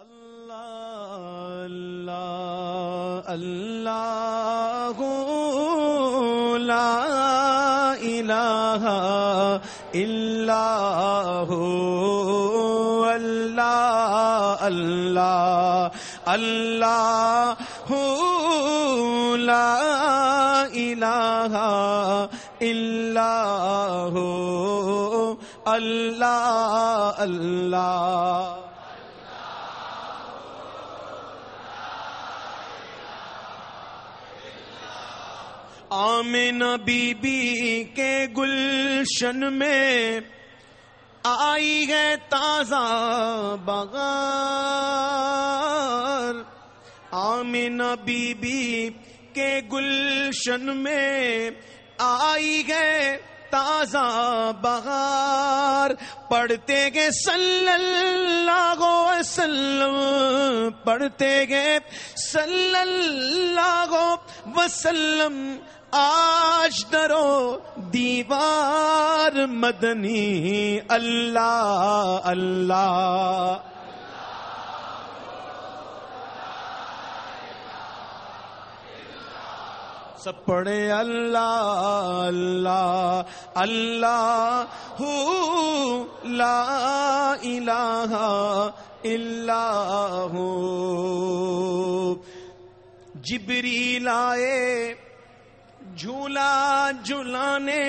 اللہ اللہ لا الہ الا هو اللہ اللہ اللہ لا الہ الا هو اللہ اللہ۔ آمین بی بی کے گلشن میں آئی ہے تازہ بغار۔ آمین بی بی کے گلشن میں آئی ہے تازہ بغار۔ پڑھتے گے صلی اللہ وسلم، پڑھتے گے صلی اللہ وسلم، آج درو دیوار مدنی، اللہ اللہ۔ سب پڑھے، اللہ اللہ اللہ ہو، لا الہ الا ہو۔ جبری لائے جھولا جھلانے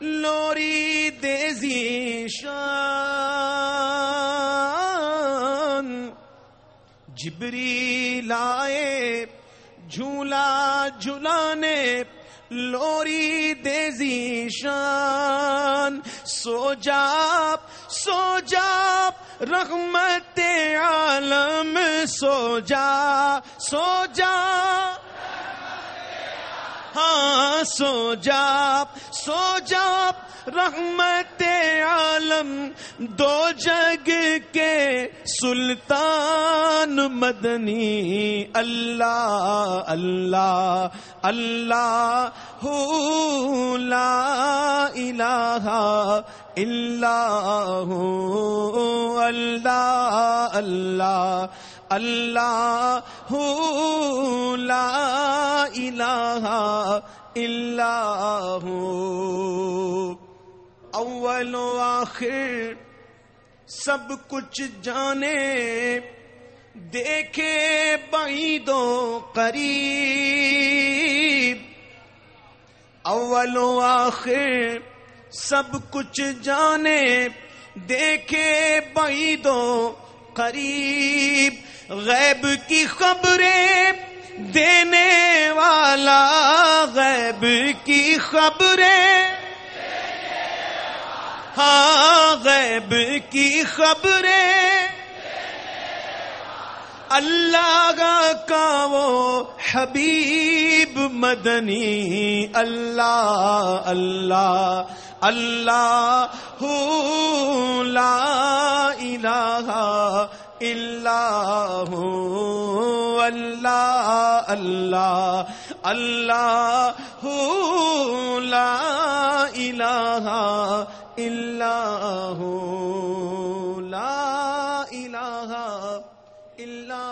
لوری دیزی شان۔ جبری لائے جھولا جھلانے لوری دیزی شان۔ سو جاپ سو جاپ، رحمت عالم، سو جا سو جا۔ ہاں سو جاپ سو جاپ، رحمت عالم، دو جگ کے سلطان مدنی۔ اللہ اللہ اللہ، ہو لا الہ الا ہو اللہ اللہ اللہ ہو لا الہ الا ہو اول و آخر سب کچھ جانے دیکھے بعید و قریب۔ اول و آخر سب کچھ جانے، دیکھے بعید و قریب، غیب کی خبریں دینے والا، غیب کی خبریں ہاں غیب کی خبریں اللہ کا وہ حبیب، مدنی، اللہ اللہ اللہ لا الہ اللہ اللہ اللہ اللہ لا الہ اللہ لا الہ اللہ